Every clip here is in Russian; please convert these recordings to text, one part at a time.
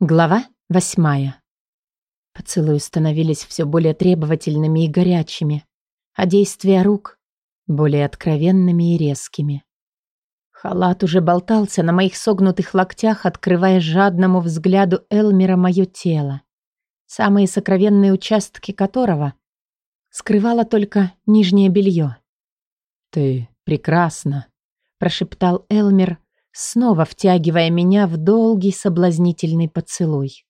Глава восьмая. Поцелуи становились все более требовательными и горячими, а действия рук — более откровенными и резкими. Халат уже болтался на моих согнутых локтях, открывая жадному взгляду Элмера мое тело, самые сокровенные участки которого скрывало только нижнее белье. «Ты прекрасна», — прошептал Элмер, снова втягивая меня в долгий соблазнительный поцелуй.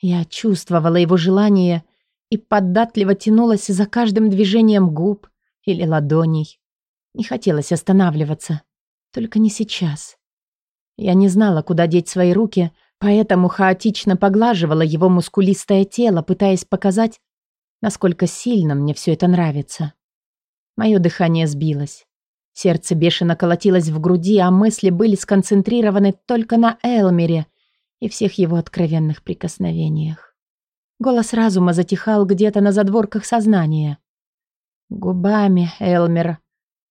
Я чувствовала его желание и податливо тянулась за каждым движением губ или ладоней. Не хотелось останавливаться, только не сейчас. Я не знала, куда деть свои руки, поэтому хаотично поглаживала его мускулистое тело, пытаясь показать, насколько сильно мне все это нравится. Мое дыхание сбилось. Сердце бешено колотилось в груди, а мысли были сконцентрированы только на Элмере и всех его откровенных прикосновениях. Голос разума затихал где-то на задворках сознания. Губами Элмер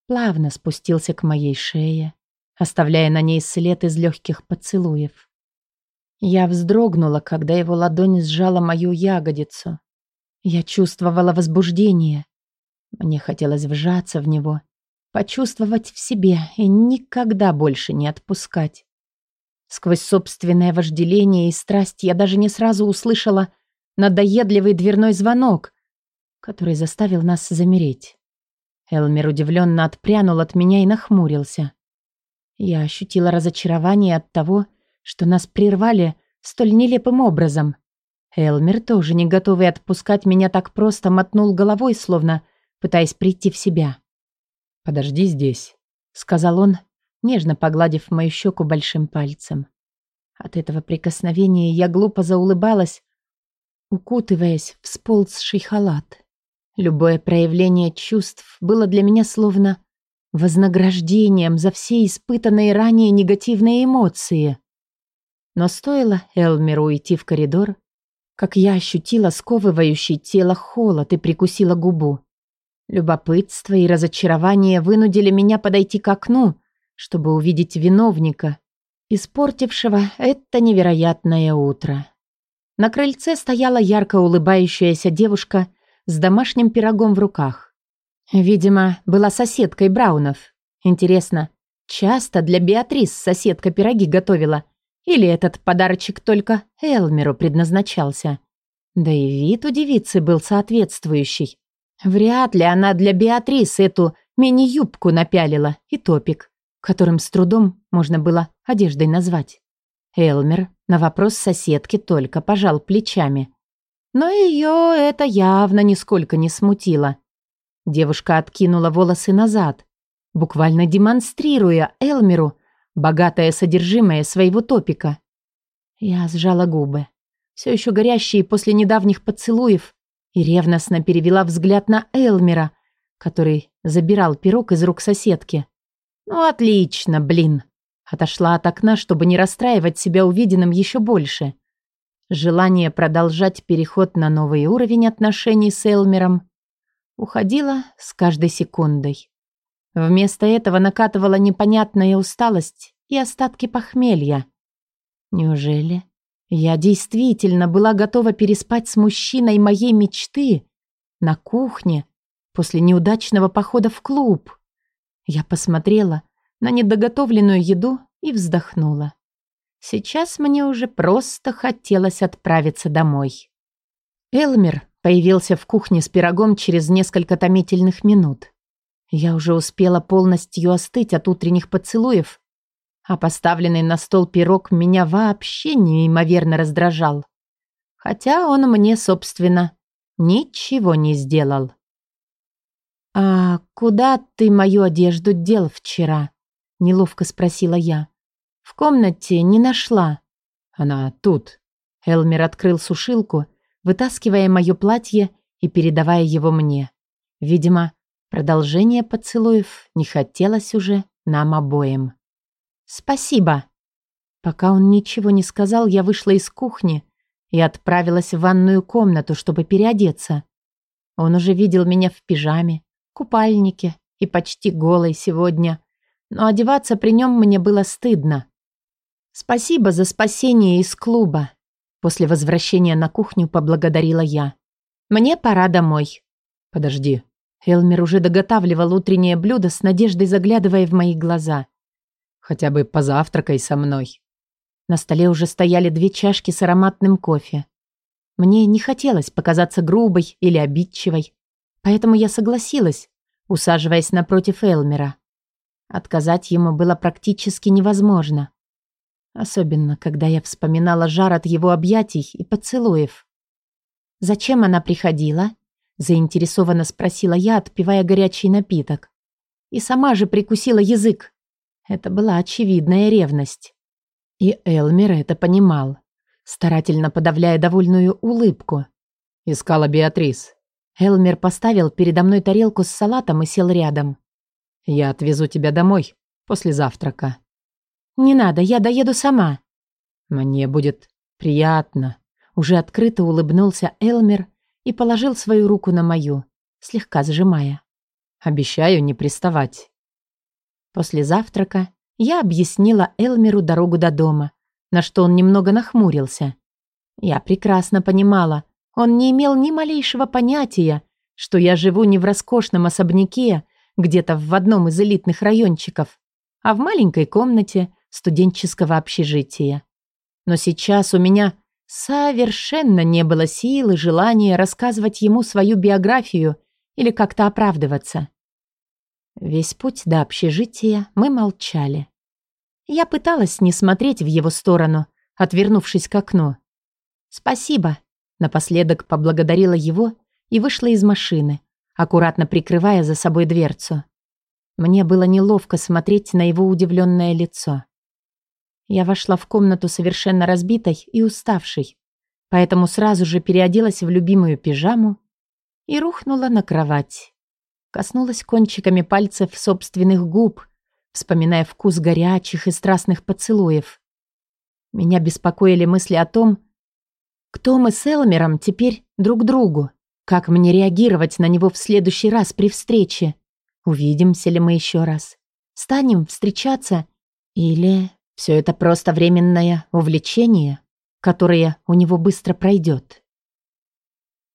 плавно спустился к моей шее, оставляя на ней след из легких поцелуев. Я вздрогнула, когда его ладонь сжала мою ягодицу. Я чувствовала возбуждение. Мне хотелось вжаться в него — почувствовать в себе и никогда больше не отпускать. Сквозь собственное вожделение и страсть я даже не сразу услышала надоедливый дверной звонок, который заставил нас замереть. Элмер удивленно отпрянул от меня и нахмурился. Я ощутила разочарование от того, что нас прервали столь нелепым образом. Элмер, тоже не готовый отпускать меня так просто, мотнул головой, словно пытаясь прийти в себя. «Подожди здесь», — сказал он, нежно погладив мою щеку большим пальцем. От этого прикосновения я глупо заулыбалась, укутываясь в сползший халат. Любое проявление чувств было для меня словно вознаграждением за все испытанные ранее негативные эмоции. Но стоило Элмеру уйти в коридор, как я ощутила сковывающий тело холод и прикусила губу. Любопытство и разочарование вынудили меня подойти к окну, чтобы увидеть виновника, испортившего это невероятное утро. На крыльце стояла ярко улыбающаяся девушка с домашним пирогом в руках. Видимо, была соседкой Браунов. Интересно, часто для Беатрис соседка пироги готовила? Или этот подарочек только Элмеру предназначался? Да и вид у девицы был соответствующий. Вряд ли она для Беатрис эту мини-юбку напялила и топик, которым с трудом можно было одеждой назвать. Элмер на вопрос соседки только пожал плечами. Но ее это явно нисколько не смутило. Девушка откинула волосы назад, буквально демонстрируя Элмеру богатое содержимое своего топика. Я сжала губы, все еще горящие после недавних поцелуев, и ревностно перевела взгляд на Элмера, который забирал пирог из рук соседки. «Ну, отлично, блин!» Отошла от окна, чтобы не расстраивать себя увиденным еще больше. Желание продолжать переход на новый уровень отношений с Элмером уходило с каждой секундой. Вместо этого накатывала непонятная усталость и остатки похмелья. Неужели я действительно была готова переспать с мужчиной моей мечты на кухне после неудачного похода в клуб. Я посмотрела на недоготовленную еду и вздохнула. Сейчас мне уже просто хотелось отправиться домой. Элмер появился в кухне с пирогом через несколько томительных минут. Я уже успела полностью остыть от утренних поцелуев а поставленный на стол пирог меня вообще неимоверно раздражал. Хотя он мне, собственно, ничего не сделал. «А куда ты мою одежду дел вчера?» — неловко спросила я. «В комнате не нашла». «Она тут». Элмер открыл сушилку, вытаскивая мое платье и передавая его мне. Видимо, продолжение поцелуев не хотелось уже нам обоим. «Спасибо». Пока он ничего не сказал, я вышла из кухни и отправилась в ванную комнату, чтобы переодеться. Он уже видел меня в пижаме, купальнике и почти голой сегодня, но одеваться при нем мне было стыдно. Спасибо за спасение из клуба. После возвращения на кухню поблагодарила я. «Мне пора домой». «Подожди». Элмер уже доготавливал утреннее блюдо с надеждой, заглядывая в мои глаза. «Хотя бы позавтракай со мной». На столе уже стояли две чашки с ароматным кофе. Мне не хотелось показаться грубой или обидчивой, поэтому я согласилась, усаживаясь напротив Элмера. Отказать ему было практически невозможно. Особенно, когда я вспоминала жар от его объятий и поцелуев. «Зачем она приходила?» – заинтересованно спросила я, отпивая горячий напиток. И сама же прикусила язык. Это была очевидная ревность. И Элмер это понимал, старательно подавляя довольную улыбку. Искала Беатрис. Элмер поставил передо мной тарелку с салатом и сел рядом. «Я отвезу тебя домой после завтрака». «Не надо, я доеду сама». «Мне будет приятно». Уже открыто улыбнулся Элмер и положил свою руку на мою, слегка сжимая. «Обещаю не приставать». После завтрака я объяснила Элмеру дорогу до дома, на что он немного нахмурился. Я прекрасно понимала, он не имел ни малейшего понятия, что я живу не в роскошном особняке, где-то в одном из элитных райончиков, а в маленькой комнате студенческого общежития. Но сейчас у меня совершенно не было сил и желания рассказывать ему свою биографию или как-то оправдываться. Весь путь до общежития мы молчали. Я пыталась не смотреть в его сторону, отвернувшись к окну. «Спасибо», — напоследок поблагодарила его и вышла из машины, аккуратно прикрывая за собой дверцу. Мне было неловко смотреть на его удивленное лицо. Я вошла в комнату совершенно разбитой и уставшей, поэтому сразу же переоделась в любимую пижаму и рухнула на кровать. Коснулась кончиками пальцев собственных губ, вспоминая вкус горячих и страстных поцелуев. Меня беспокоили мысли о том, кто мы с Элмером теперь друг другу, как мне реагировать на него в следующий раз при встрече, увидимся ли мы еще раз, станем встречаться или все это просто временное увлечение, которое у него быстро пройдет.